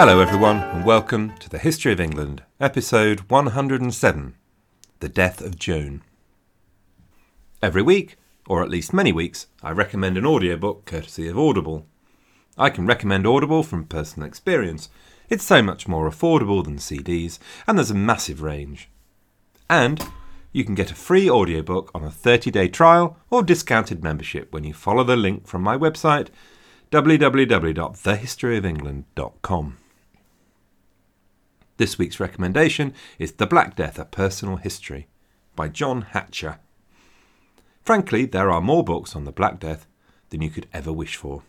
Hello, everyone, and welcome to the History of England, episode 107 The Death of Joan. Every week, or at least many weeks, I recommend an audiobook courtesy of Audible. I can recommend Audible from personal experience. It's so much more affordable than CDs, and there's a massive range. And you can get a free audiobook on a 30 day trial or discounted membership when you follow the link from my website www.thehistoryofengland.com. This week's recommendation is The Black Death A Personal History by John Hatcher. Frankly, there are more books on the Black Death than you could ever wish for.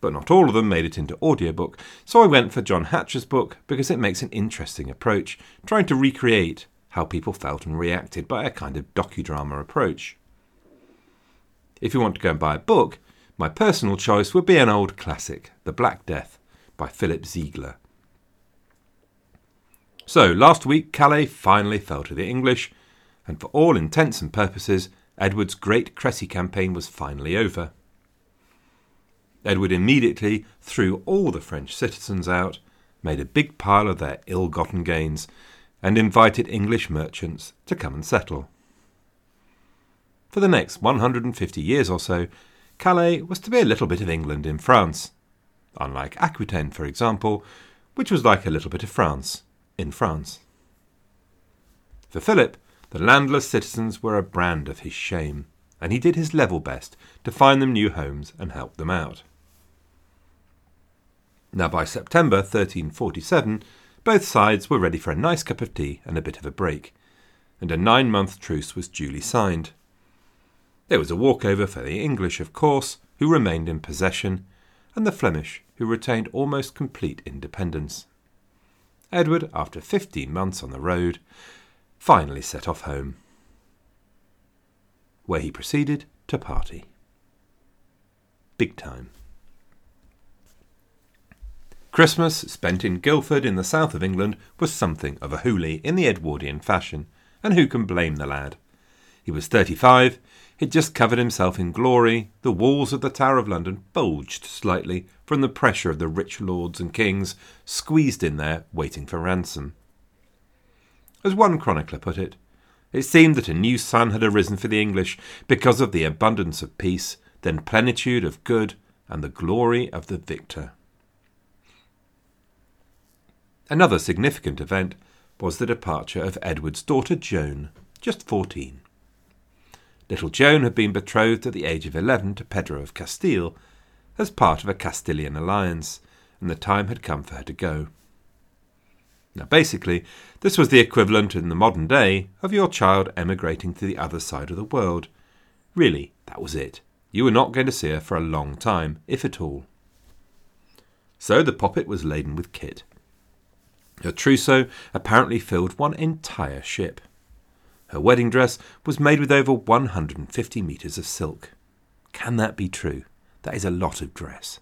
But not all of them made it into audiobook, so I went for John Hatcher's book because it makes an interesting approach, trying to recreate how people felt and reacted by a kind of docudrama approach. If you want to go and buy a book, my personal choice would be an old classic, The Black Death by Philip Ziegler. So, last week Calais finally fell to the English, and for all intents and purposes, Edward's great Cressy campaign was finally over. Edward immediately threw all the French citizens out, made a big pile of their ill gotten gains, and invited English merchants to come and settle. For the next 150 years or so, Calais was to be a little bit of England in France, unlike Aquitaine, for example, which was like a little bit of France in France. For Philip, the landless citizens were a brand of his shame, and he did his level best to find them new homes and help them out. Now, by September 1347, both sides were ready for a nice cup of tea and a bit of a break, and a nine month truce was duly signed. There was a walkover for the English, of course, who remained in possession, and the Flemish, who retained almost complete independence. Edward, after fifteen months on the road, finally set off home, where he proceeded to party. Big time. Christmas, spent in Guildford in the south of England, was something of a hooly in the Edwardian fashion, and who can blame the lad? He was thirty five, He'd just covered himself in glory. The walls of the Tower of London bulged slightly from the pressure of the rich lords and kings squeezed in there waiting for ransom. As one chronicler put it, it seemed that a new sun had arisen for the English because of the abundance of peace, then plenitude of good, and the glory of the victor. Another significant event was the departure of Edward's daughter Joan, just fourteen. Little Joan had been betrothed at the age of eleven to Pedro of Castile as part of a Castilian alliance, and the time had come for her to go. Now, basically, this was the equivalent in the modern day of your child emigrating to the other side of the world. Really, that was it. You were not going to see her for a long time, if at all. So the poppet was laden with kit. Her trousseau apparently filled one entire ship. Her wedding dress was made with over 150 metres of silk. Can that be true? That is a lot of dress.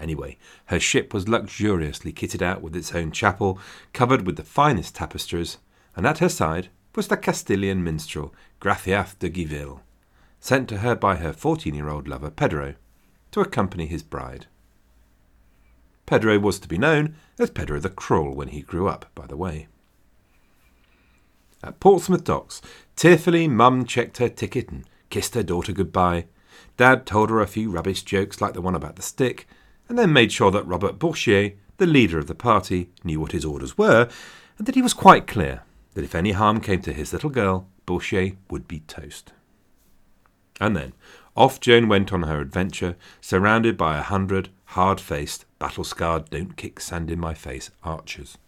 Anyway, her ship was luxuriously kitted out with its own chapel, covered with the finest tapestries, and at her side was the Castilian minstrel Gracias de Giville, sent to her by her fourteen year old lover Pedro, to accompany his bride. Pedro was to be known as Pedro the Cruel when he grew up, by the way. At Portsmouth docks, tearfully Mum checked her ticket and kissed her daughter goodbye. Dad told her a few rubbish jokes like the one about the stick, and then made sure that Robert Bourchier, the leader of the party, knew what his orders were, and that he was quite clear that if any harm came to his little girl, Bourchier would be toast. And then off Joan went on her adventure, surrounded by a hundred hard faced, battle scarred, don't kick sand in my face archers.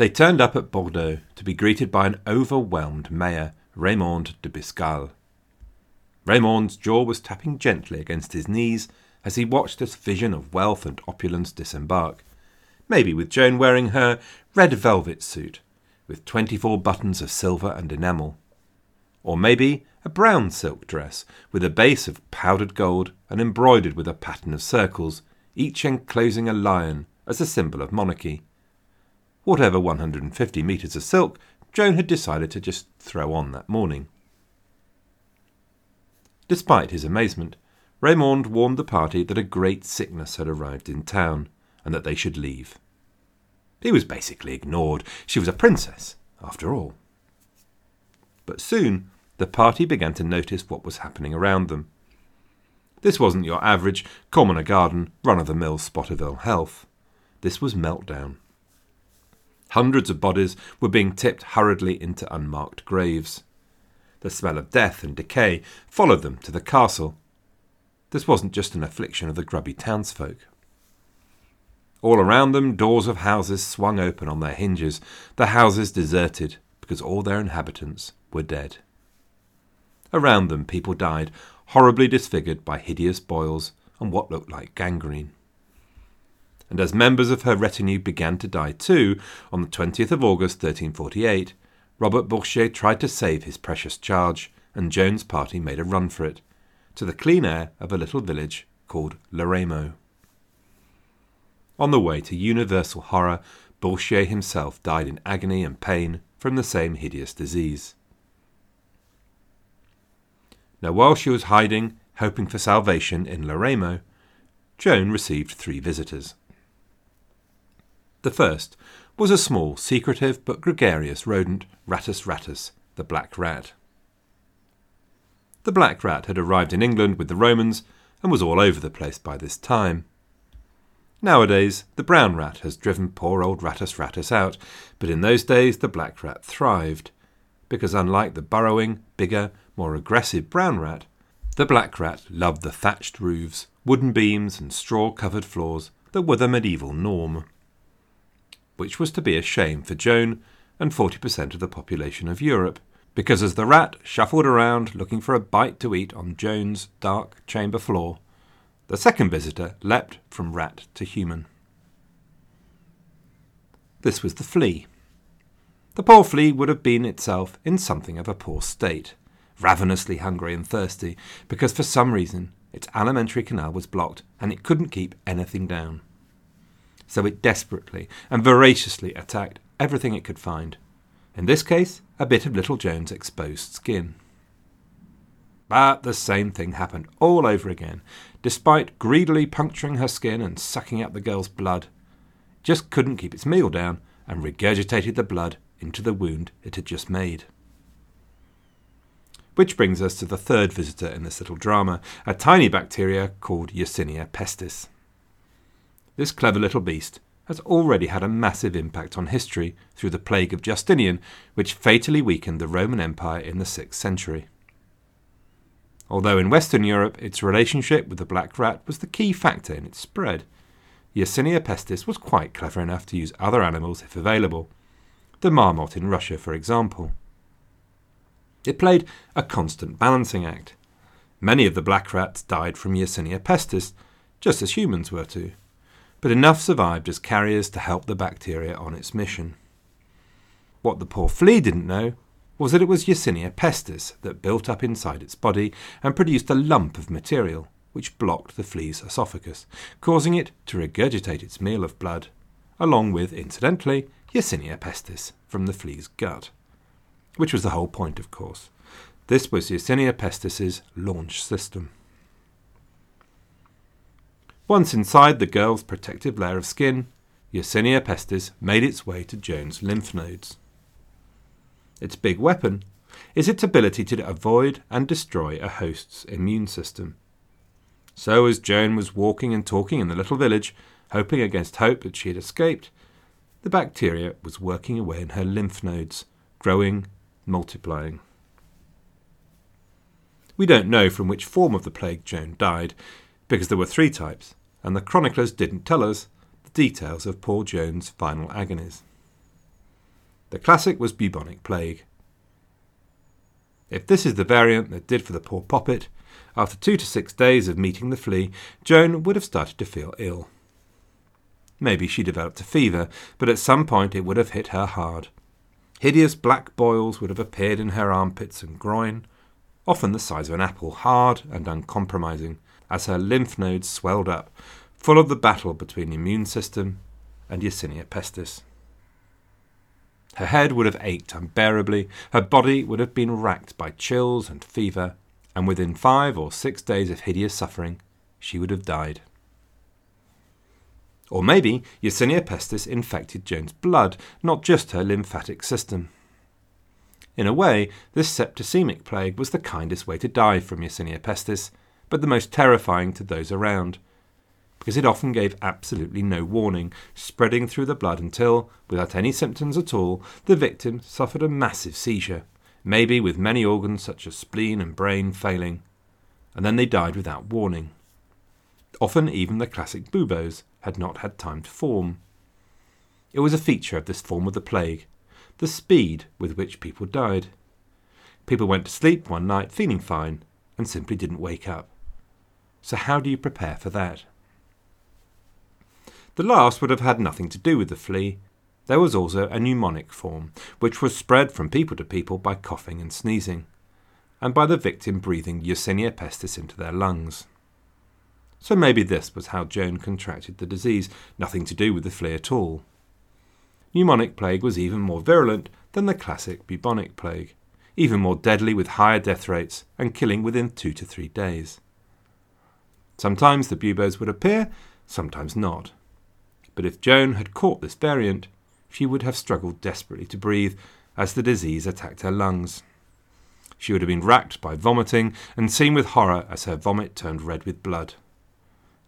They turned up at Bordeaux to be greeted by an overwhelmed mayor, Raymond de Biscal. Raymond's jaw was tapping gently against his knees as he watched this vision of wealth and opulence disembark, maybe with Joan wearing her red velvet suit with twenty four buttons of silver and enamel, or maybe a brown silk dress with a base of powdered gold and embroidered with a pattern of circles, each enclosing a lion as a symbol of monarchy. Whatever 150 metres of silk Joan had decided to just throw on that morning. Despite his amazement, Raymond warned the party that a great sickness had arrived in town, and that they should leave. He was basically ignored. She was a princess, after all. But soon the party began to notice what was happening around them. This wasn't your average, commoner garden, run of the mill spot of ill health. This was meltdown. Hundreds of bodies were being tipped hurriedly into unmarked graves. The smell of death and decay followed them to the castle. This wasn't just an affliction of the grubby townsfolk. All around them, doors of houses swung open on their hinges, the houses deserted because all their inhabitants were dead. Around them, people died, horribly disfigured by hideous boils and what looked like gangrene. And as members of her retinue began to die too, on the 20th of August 1348, Robert Bourchier tried to save his precious charge, and Joan's party made a run for it, to the clean air of a little village called Loremo. On the way to universal horror, Bourchier himself died in agony and pain from the same hideous disease. Now, while she was hiding, hoping for salvation in Loremo, Joan received three visitors. The first was a small, secretive but gregarious rodent, Rattus rattus, the black rat. The black rat had arrived in England with the Romans and was all over the place by this time. Nowadays, the brown rat has driven poor old Rattus rattus out, but in those days the black rat thrived, because unlike the burrowing, bigger, more aggressive brown rat, the black rat loved the thatched roofs, wooden beams, and straw covered floors that were the medieval norm. Which was to be a shame for Joan and 40% of the population of Europe, because as the rat shuffled around looking for a bite to eat on Joan's dark chamber floor, the second visitor leapt from rat to human. This was the flea. The poor flea would have been itself in something of a poor state, ravenously hungry and thirsty, because for some reason its alimentary canal was blocked and it couldn't keep anything down. So it desperately and voraciously attacked everything it could find. In this case, a bit of little Joan's exposed skin. But the same thing happened all over again, despite greedily puncturing her skin and sucking out the girl's blood. Just couldn't keep its meal down and regurgitated the blood into the wound it had just made. Which brings us to the third visitor in this little drama, a tiny bacteria called Yersinia pestis. This clever little beast has already had a massive impact on history through the plague of Justinian, which fatally weakened the Roman Empire in the 6th century although in Western Europe its relationship with the black rat was the key factor in its spread. Yersinia pestis was quite clever enough to use other animals if available, the marmot in Russia, for example. It played a constant balancing act. Many of the black rats died from Yersinia pestis, just as humans were to, but enough survived as carriers to help the bacteria on its mission. What the poor flea didn't know was that it was Yersinia pestis that built up inside its body and produced a lump of material which blocked the flea's esophagus, causing it to regurgitate its meal of blood, along with, incidentally, Yersinia pestis from the flea's gut. Which was the whole point, of course. This was Yersinia pestis's launch system. Once inside the girl's protective layer of skin, Yersinia pestis made its way to Joan's lymph nodes. Its big weapon is its ability to avoid and destroy a host's immune system. So, as Joan was walking and talking in the little village, hoping against hope that she had escaped, the bacteria was working away in her lymph nodes, growing, multiplying. We don't know from which form of the plague Joan died, because there were three types, and the chroniclers didn't tell us the details of poor Joan's final agonies. The classic was bubonic plague. If this is the variant that did for the poor poppet, after two to six days of meeting the flea, Joan would have started to feel ill. Maybe she developed a fever, but at some point it would have hit her hard. Hideous black boils would have appeared in her armpits and groin, often the size of an apple, hard and uncompromising, as her lymph nodes swelled up, full of the battle between the immune system and Yersinia pestis. Her head would have ached unbearably, her body would have been racked by chills and fever, and within five or six days of hideous suffering, she would have died. Or maybe Yersinia pestis infected Joan's blood, not just her lymphatic system. In a way, this septicemic plague was the kindest way to die from Yersinia pestis, but the most terrifying to those around, because it often gave absolutely no warning, spreading through the blood until, without any symptoms at all, the victim suffered a massive seizure, maybe with many organs such as spleen and brain failing, and then they died without warning. Often even the classic buboes had not had time to form. It was a feature of this form of the plague, the speed with which people died. People went to sleep one night feeling fine and simply didn't wake up. So, how do you prepare for that? The last would have had nothing to do with the flea. There was also a pneumonic form, which was spread from people to people by coughing and sneezing, and by the victim breathing Yersinia pestis into their lungs. So maybe this was how Joan contracted the disease, nothing to do with the flea at all. Pneumonic plague was even more virulent than the classic bubonic plague, even more deadly with higher death rates and killing within two to three days. Sometimes the buboes would appear, sometimes not but if Joan had caught this variant, she would have struggled desperately to breathe as the disease attacked her lungs. She would have been racked by vomiting and seen with horror as her vomit turned red with blood.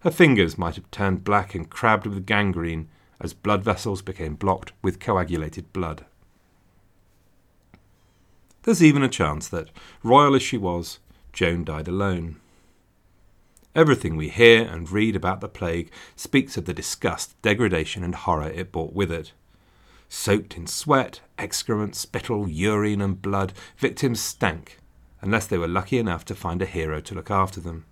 Her fingers might have turned black and crabbed with gangrene as blood vessels became blocked with coagulated blood. There's even a chance that, royal as she was, Joan died alone. Everything we hear and read about the plague speaks of the disgust, degradation, and horror it brought with it. Soaked in sweat, excrement, spittle, urine, and blood, victims stank, unless they were lucky enough to find a hero to look after them.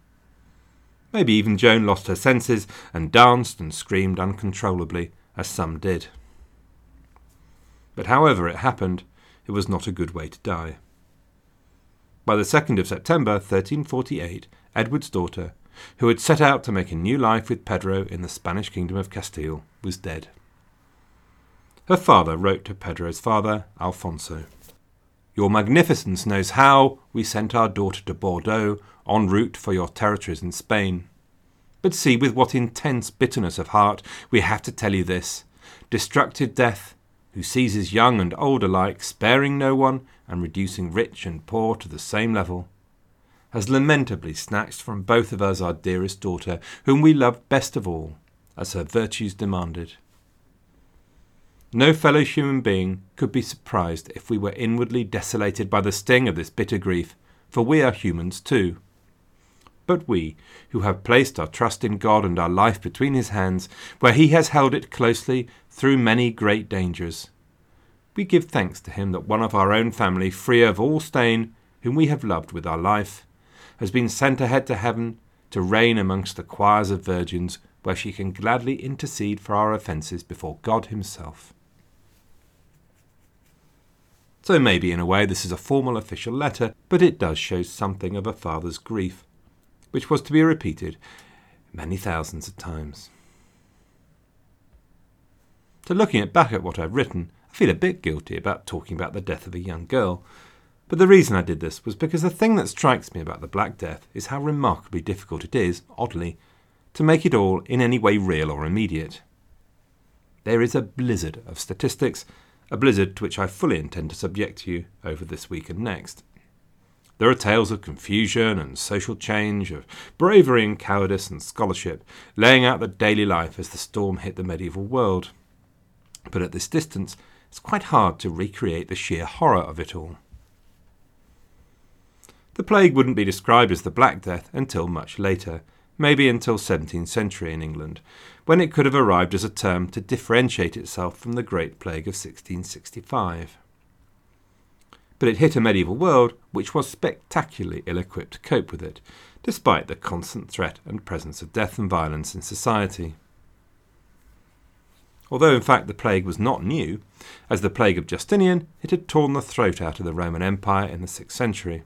Maybe even Joan lost her senses and danced and screamed uncontrollably, as some did. But however it happened, it was not a good way to die. By the 2nd of September 1348, Edward's daughter, who had set out to make a new life with Pedro in the Spanish kingdom of Castile, was dead. Her father wrote to Pedro's father, Alfonso Your Magnificence knows how we sent our daughter to Bordeaux en route for your territories in Spain. But see with what intense bitterness of heart we have to tell you this destructive death, who seizes young and old alike, sparing no one, and reducing rich and poor to the same level has lamentably snatched from both of us our dearest daughter, whom we loved best of all, as her virtues demanded. No fellow human being could be surprised if we were inwardly desolated by the sting of this bitter grief, for we are humans too. But we, who have placed our trust in God and our life between His hands, where He has held it closely through many great dangers, we give thanks to Him that one of our own family, free of all stain, whom we have loved with our life, has been sent ahead to heaven to reign amongst the choirs of virgins, where she can gladly intercede for our offences before God Himself. So maybe in a way this is a formal official letter, but it does show something of a father's grief, which was to be repeated many thousands of times. So looking back at what I've written, I feel a bit guilty about talking about the death of a young girl, but the reason I did this was because the thing that strikes me about the Black Death is how remarkably difficult it is, oddly, to make it all in any way real or immediate. There is a blizzard of statistics, a blizzard to which I fully intend to subject you over this week and next. There are tales of confusion and social change, of bravery and cowardice and scholarship, laying out the daily life as the storm hit the medieval world. But at this distance, it's quite hard to recreate the sheer horror of it all. The plague wouldn't be described as the Black Death until much later, maybe until 17th century in England, when it could have arrived as a term to differentiate itself from the Great Plague of 1665. But it hit a medieval world which was spectacularly ill equipped to cope with it, despite the constant threat and presence of death and violence in society. Although in fact the plague was not new, as the plague of Justinian, it had torn the throat out of the Roman Empire in the 6th century.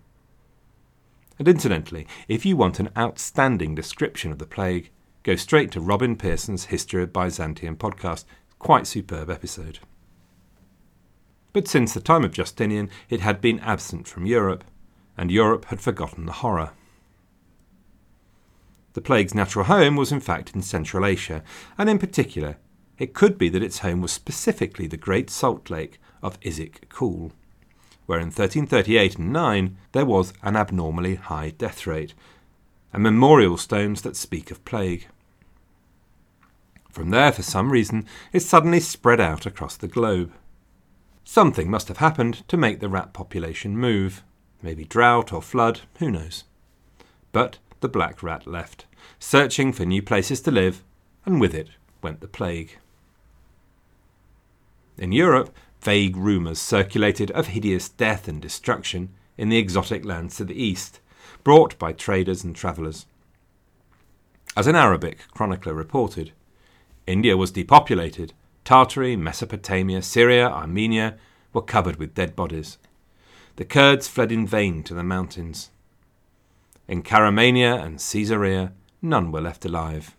And incidentally, if you want an outstanding description of the plague, go straight to Robin Pierson's History of Byzantium podcast. Quite superb episode. But since the time of Justinian, it had been absent from Europe, and Europe had forgotten the horror. The plague's natural home was in fact in Central Asia, and in particular, it could be that its home was specifically the great salt lake of Issyk Kul, where in 1338 and 9 there was an abnormally high death rate, and memorial stones that speak of plague. From there, for some reason, it suddenly spread out across the globe. Something must have happened to make the rat population move. Maybe drought or flood, who knows. But the black rat left, searching for new places to live, and with it went the plague. In Europe, vague rumours circulated of hideous death and destruction in the exotic lands to the east, brought by traders and travellers. As an Arabic chronicler reported, India was depopulated. Tartary, Mesopotamia, Syria, Armenia were covered with dead bodies. The Kurds fled in vain to the mountains. In Caramania and Caesarea, none were left alive.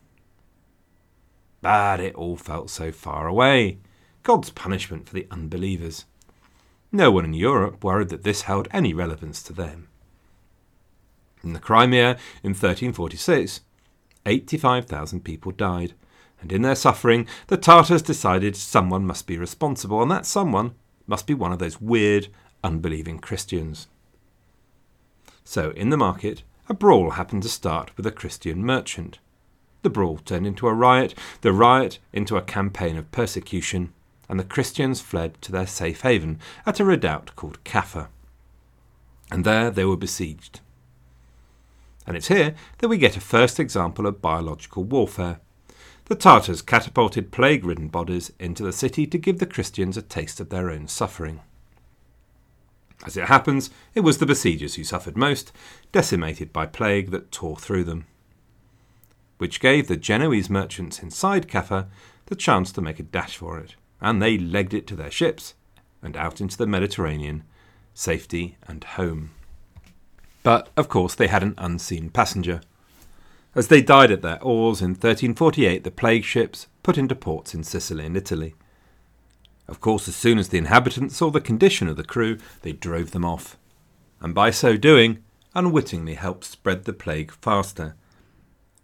But it all felt so far away. God's punishment for the unbelievers. No one in Europe worried that this held any relevance to them. In the Crimea in 1346, 85,000 people died, and in their suffering, the Tartars decided someone must be responsible, and that someone must be one of those weird, unbelieving Christians. So, in the market, a brawl happened to start with a Christian merchant. The brawl turned into a riot, the riot into a campaign of persecution, and the Christians fled to their safe haven at a redoubt called Kaffa. And there they were besieged. And it's here that we get a first example of biological warfare. The Tartars catapulted plague ridden bodies into the city to give the Christians a taste of their own suffering. As it happens, it was the besiegers who suffered most, decimated by plague that tore through them, which gave the Genoese merchants inside Kaffa the chance to make a dash for it and they legged it to their ships and out into the Mediterranean, safety and home. But, of course, they had an unseen passenger. As they died at their oars in 1348, the plague ships put into ports in Sicily and Italy. Of course, as soon as the inhabitants saw the condition of the crew, they drove them off, and by so doing, unwittingly helped spread the plague faster,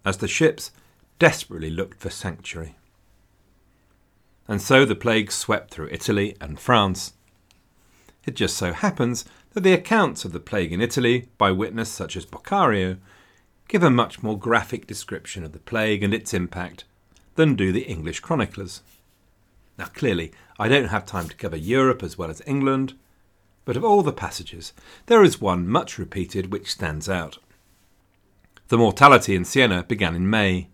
as the ships desperately looked for sanctuary and so the plague swept through Italy and France. It just so happens that the accounts of the plague in Italy by witness such as Boccaccio give a much more graphic description of the plague and its impact than do the English chroniclers. Now, clearly, I don't have time to cover Europe as well as England, but of all the passages, there is one much repeated which stands out. The mortality in Siena began in May.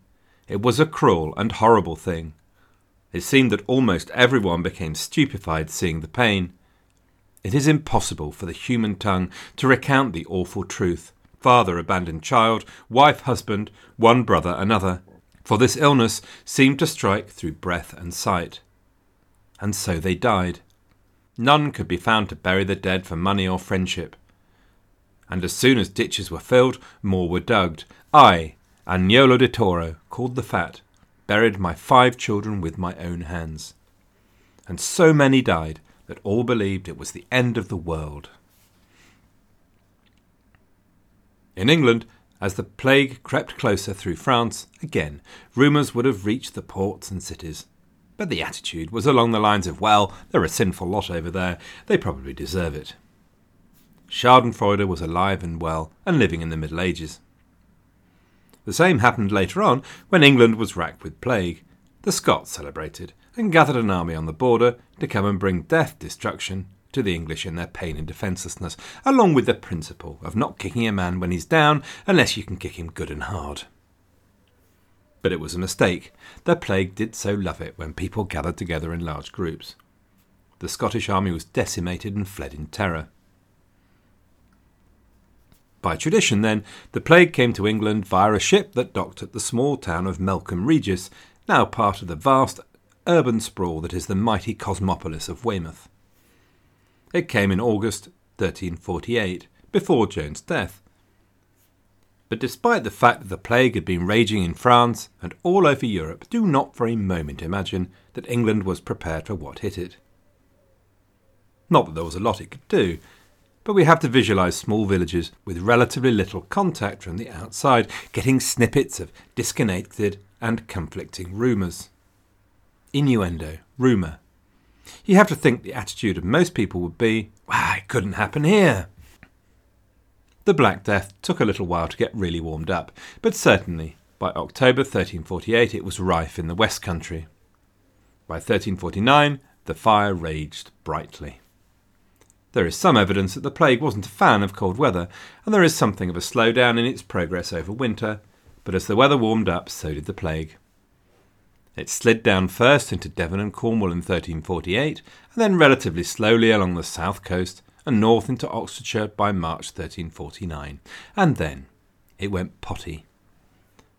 It was a cruel and horrible thing. It seemed that almost everyone became stupefied seeing the pain. It is impossible for the human tongue to recount the awful truth. Father abandoned child, wife husband, one brother another, for this illness seemed to strike through breath and sight. And so they died. None could be found to bury the dead for money or friendship. And as soon as ditches were filled, more were dug. I, Agnolo di Tura, called the fat, buried my five children with my own hands. And so many died that all believed it was the end of the world. In England, as the plague crept closer through France, again, rumours would have reached the ports and cities. But the attitude was along the lines of, well, they're a sinful lot over there, they probably deserve it. Schadenfreude was alive and well and living in the Middle Ages. The same happened later on when England was racked with plague. The Scots celebrated and gathered an army on the border to come and bring death destruction to the English in their pain and defencelessness, along with the principle of not kicking a man when he's down unless you can kick him good and hard. But it was a mistake. The plague did so love it when people gathered together in large groups. The Scottish army was decimated and fled in terror. By tradition, then, the plague came to England via a ship that docked at the small town of Melcombe Regis, now part of the vast urban sprawl that is the mighty cosmopolis of Weymouth. It came in August 1348, before Joan's death. But despite the fact that the plague had been raging in France and all over Europe, do not for a moment imagine that England was prepared for what hit it. Not that there was a lot it could do. But we have to visualize small villages with relatively little contact from the outside, getting snippets of disconnected and conflicting rumours. Innuendo, rumour. You have to think the attitude of most people would be, Why, it couldn't happen here. The Black Death took a little while to get really warmed up, but certainly by October 1348 it was rife in the West Country. By 1349 the fire raged brightly. There is some evidence that the plague wasn't a fan of cold weather, and there is something of a slowdown in its progress over winter, but as the weather warmed up, so did the plague. It slid down first into Devon and Cornwall in 1348, and then relatively slowly along the south coast and north into Oxfordshire by March 1349. And then it went potty.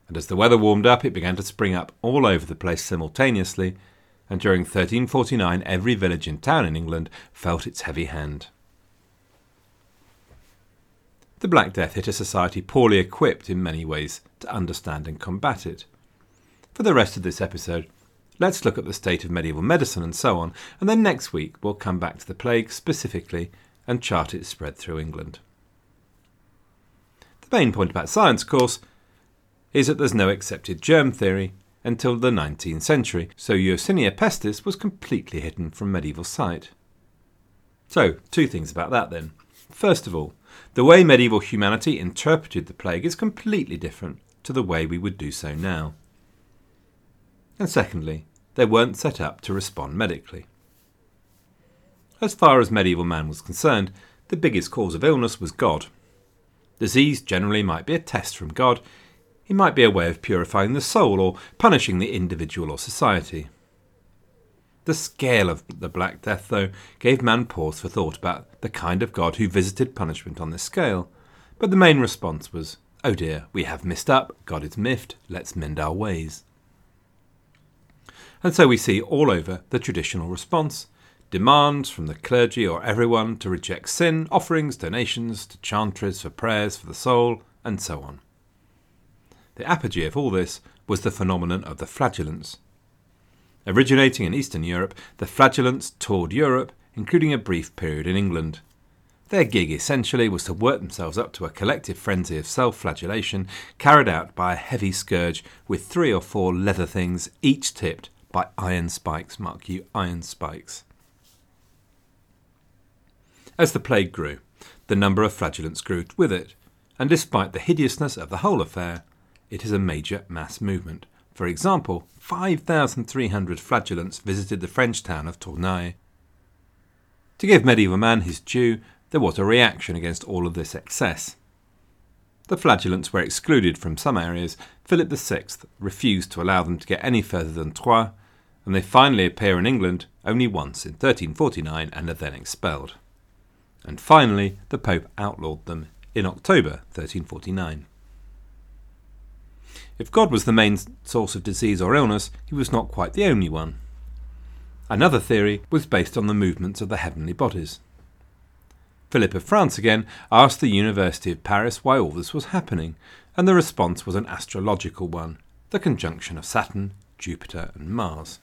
And as the weather warmed up, it began to spring up all over the place simultaneously, and during 1349 every village and town in England felt its heavy hand. The Black Death hit a society poorly equipped in many ways to understand and combat it. For the rest of this episode, let's look at the state of medieval medicine and so on, and then next week we'll come back to the plague specifically and chart its spread through England. The main point about science, of course, is that there's no accepted germ theory until the 19th century, so Yersinia pestis was completely hidden from medieval sight. So, two things about that then. First of all, the way medieval humanity interpreted the plague is completely different to the way we would do so now. And secondly, they weren't set up to respond medically. As far as medieval man was concerned, the biggest cause of illness was God. Disease generally might be a test from God it might be a way of purifying the soul or punishing the individual or society. The scale of the Black Death, though, gave man pause for thought about the kind of God who visited punishment on this scale. But the main response was, Oh dear, we have missed up, God is miffed, let's mend our ways. And so we see all over the traditional response demands from the clergy or everyone to reject sin, offerings, donations to chantries for prayers for the soul, and so on. The apogee of all this was the phenomenon of the flagellants. Originating in Eastern Europe, the flagellants toured Europe, including a brief period in England. Their gig essentially was to work themselves up to a collective frenzy of self flagellation carried out by a heavy scourge with three or four leather things, each tipped by iron spikes. Mark you, iron spikes. As the plague grew, the number of flagellants grew with it, and despite the hideousness of the whole affair, it is a major mass movement. For example, 5,300 flagellants visited the French town of Tournai. To give medieval man his due, there was a reaction against all of this excess. The flagellants were excluded from some areas. Philip VI refused to allow them to get any further than Troyes, and they finally appear in England only once in 1349 and are then expelled. And finally, the Pope outlawed them in October 1349. If God was the main source of disease or illness, he was not quite the only one. Another theory was based on the movements of the heavenly bodies. Philip of France again asked the University of Paris why all this was happening, and the response was an astrological one the conjunction of Saturn, Jupiter, and Mars.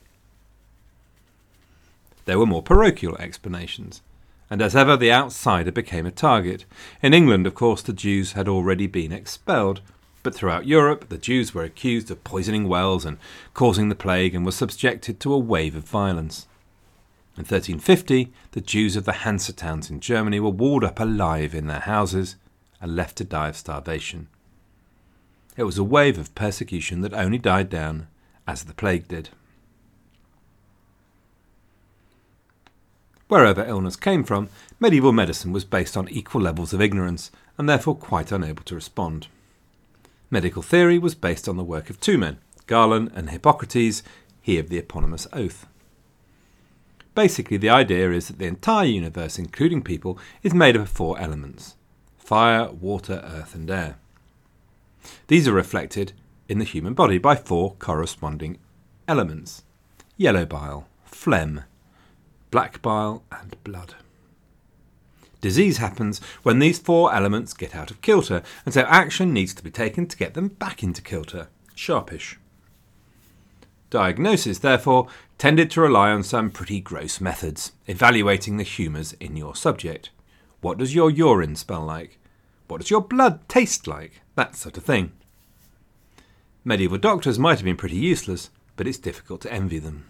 There were more parochial explanations, and as ever the outsider became a target. In England, of course, the Jews had already been expelled, but throughout Europe, the Jews were accused of poisoning wells and causing the plague and were subjected to a wave of violence. In 1350, the Jews of the Hansa towns in Germany were walled up alive in their houses and left to die of starvation. It was a wave of persecution that only died down as the plague did. Wherever illness came from, medieval medicine was based on equal levels of ignorance and therefore quite unable to respond. Medical theory was based on the work of two men, Galen and Hippocrates, he of the eponymous oath. Basically, the idea is that the entire universe, including people, is made up of four elements fire, water, earth, and air. These are reflected in the human body by four corresponding elements yellow bile, phlegm, black bile, and blood. Disease happens when these four elements get out of kilter, and so action needs to be taken to get them back into kilter. Sharpish. Diagnosis, therefore, tended to rely on some pretty gross methods, evaluating the humours in your subject. What does your urine smell like? What does your blood taste like? That sort of thing. Medieval doctors might have been pretty useless, but it's difficult to envy them.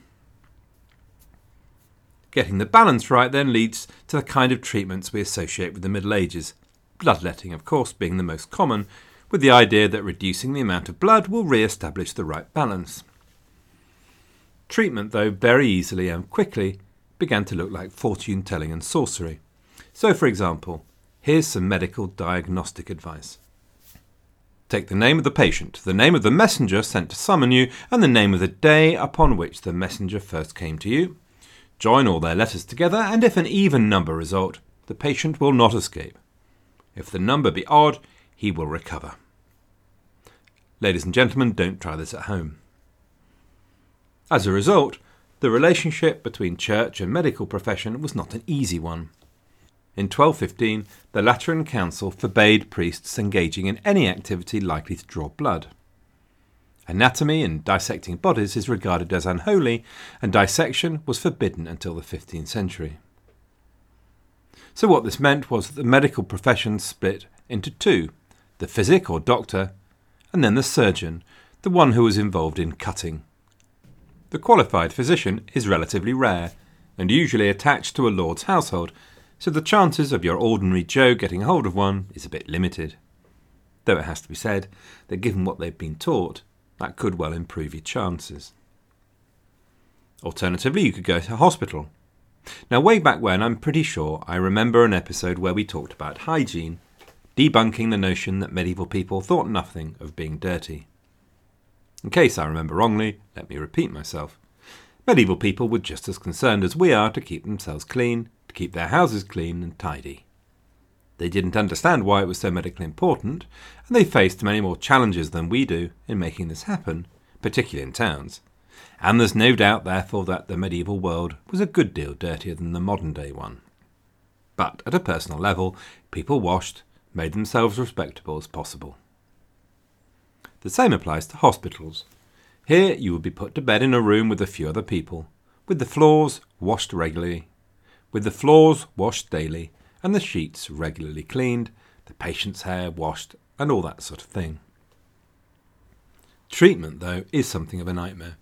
Getting the balance right then leads to the kind of treatments we associate with the Middle Ages, bloodletting, of course, being the most common, with the idea that reducing the amount of blood will re establish the right balance. Treatment, though, very easily and quickly began to look like fortune telling and sorcery. So, for example, here's some medical diagnostic advice. Take the name of the patient, the name of the messenger sent to summon you, and the name of the day upon which the messenger first came to you. Join all their letters together, and if an even number result, the patient will not escape. If the number be odd, he will recover. Ladies and gentlemen, don't try this at home. As a result, the relationship between church and medical profession was not an easy one. In 1215, the Lateran Council forbade priests engaging in any activity likely to draw blood. Anatomy and dissecting bodies is regarded as unholy, and dissection was forbidden until the 15th century. So, what this meant was that the medical profession split into two the physic or doctor, and then the surgeon, the one who was involved in cutting. The qualified physician is relatively rare, and usually attached to a lord's household, so the chances of your ordinary Joe getting hold of one is a bit limited. Though it has to be said that given what they've been taught, that could well improve your chances. Alternatively, you could go to hospital. Now, way back when, I'm pretty sure I remember an episode where we talked about hygiene, debunking the notion that medieval people thought nothing of being dirty. In case I remember wrongly, let me repeat myself. Medieval people were just as concerned as we are to keep themselves clean, to keep their houses clean and tidy. They didn't understand why it was so medically important, and they faced many more challenges than we do in making this happen, particularly in towns. And there's no doubt, therefore, that the medieval world was a good deal dirtier than the modern day one. But at a personal level, people washed, made themselves respectable as possible. The same applies to hospitals. Here you would be put to bed in a room with a few other people, with the floors washed regularly, with the floors washed daily, and the sheets regularly cleaned, the patient's hair washed, and all that sort of thing. Treatment, though, is something of a nightmare.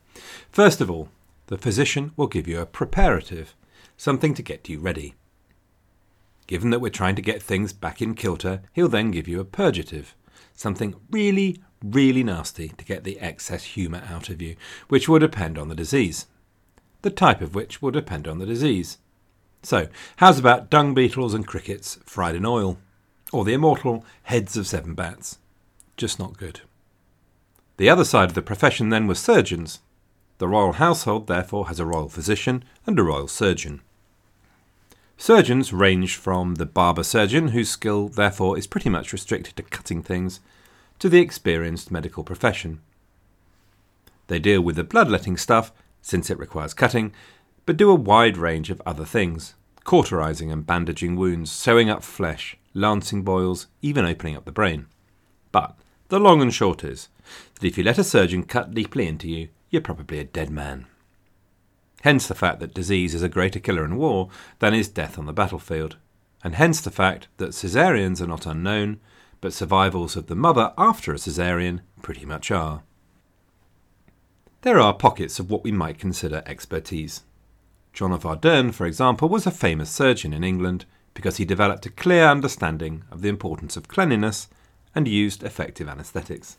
First of all, the physician will give you a preparative, something to get you ready. Given that we're trying to get things back in kilter, he'll then give you a purgative, something really, really nasty to get the excess humour out of you, which will depend on the disease. The type of which will depend on the disease. So, how's about dung beetles and crickets fried in oil? Or the immortal heads of seven bats? Just not good. The other side of the profession then was surgeons. The royal household therefore has a royal physician and a royal surgeon. Surgeons range from the barber surgeon, whose skill therefore is pretty much restricted to cutting things, to the experienced medical profession. They deal with the bloodletting stuff, since it requires cutting, but do a wide range of other things cauterizing and bandaging wounds, sewing up flesh, lancing boils, even opening up the brain. But the long and short is that if you let a surgeon cut deeply into you, you're probably a dead man. Hence the fact that disease is a greater killer in war than is death on the battlefield, and hence the fact that caesareans are not unknown, but survivals of the mother after a caesarean pretty much are. There are pockets of what we might consider expertise. John of Arderne, for example, was a famous surgeon in England because he developed a clear understanding of the importance of cleanliness and used effective anaesthetics.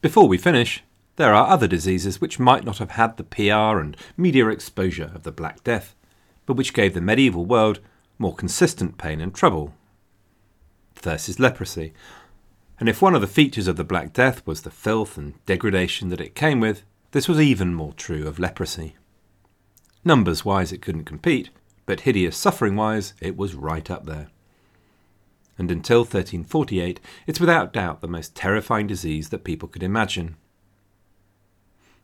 Before we finish, there are other diseases which might not have had the PR and media exposure of the Black Death, but which gave the medieval world more consistent pain and trouble. First is leprosy, and if one of the features of the Black Death was the filth and degradation that it came with, this was even more true of leprosy. Numbers wise, it couldn't compete, but hideous suffering wise, it was right up there. And until 1348, it's without doubt the most terrifying disease that people could imagine.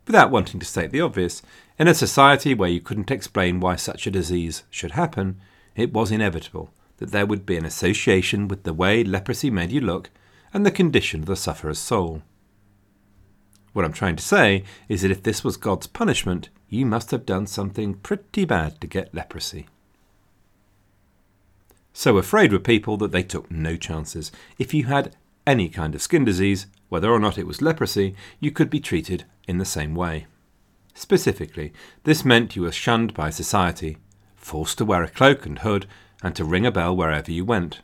Without wanting to state the obvious, in a society where you couldn't explain why such a disease should happen, it was inevitable that there would be an association with the way leprosy made you look and the condition of the sufferer's soul. What I'm trying to say is that if this was God's punishment, you must have done something pretty bad to get leprosy. So afraid were people that they took no chances. If you had any kind of skin disease, whether or not it was leprosy, you could be treated in the same way. Specifically, this meant you were shunned by society, forced to wear a cloak and hood, and to ring a bell wherever you went.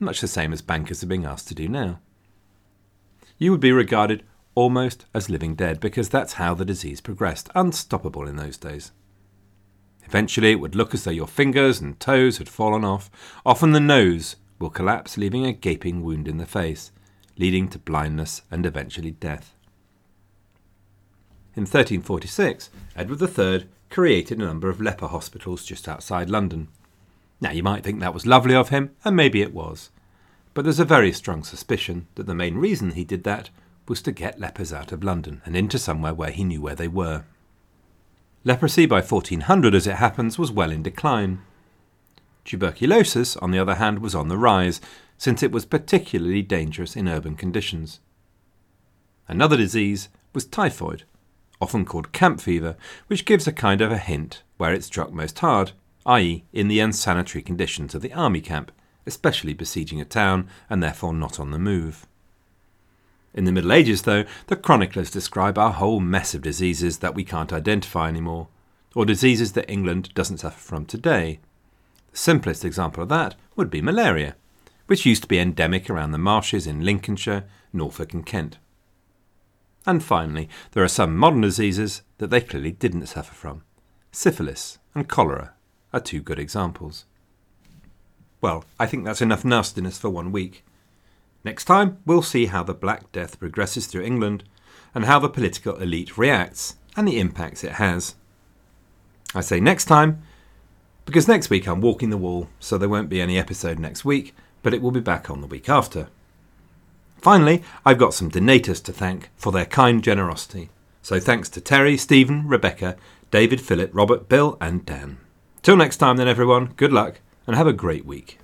Much the same as bankers are being asked to do now. You would be regarded almost as living dead because that's how the disease progressed, unstoppable in those days. Eventually, it would look as though your fingers and toes had fallen off. Often the nose will collapse, leaving a gaping wound in the face, leading to blindness and eventually death. In 1346, Edward III created a number of leper hospitals just outside London. Now, you might think that was lovely of him, and maybe it was. But there's a very strong suspicion that the main reason he did that was to get lepers out of London and into somewhere where he knew where they were. Leprosy by 1400, as it happens, was well in decline. Tuberculosis, on the other hand, was on the rise, since it was particularly dangerous in urban conditions. Another disease was typhoid, often called camp fever, which gives a kind of a hint where it struck most hard, i.e., in the unsanitary conditions of the army camp, especially besieging a town and therefore not on the move. In the Middle Ages, though, the chroniclers describe a whole mess of diseases that we can't identify anymore, or diseases that England doesn't suffer from today. The simplest example of that would be malaria, which used to be endemic around the marshes in Lincolnshire, Norfolk, and Kent. And finally, there are some modern diseases that they clearly didn't suffer from. Syphilis and cholera are two good examples. Well, I think that's enough nastiness for one week. Next time, we'll see how the Black Death progresses through England and how the political elite reacts and the impacts it has. I say next time because next week I'm walking the wall, so there won't be any episode next week, but it will be back on the week after. Finally, I've got some donators to thank for their kind generosity. So thanks to Terry, Stephen, Rebecca, David, Philip, Robert, Bill, and Dan. Till next time, then, everyone, good luck and have a great week.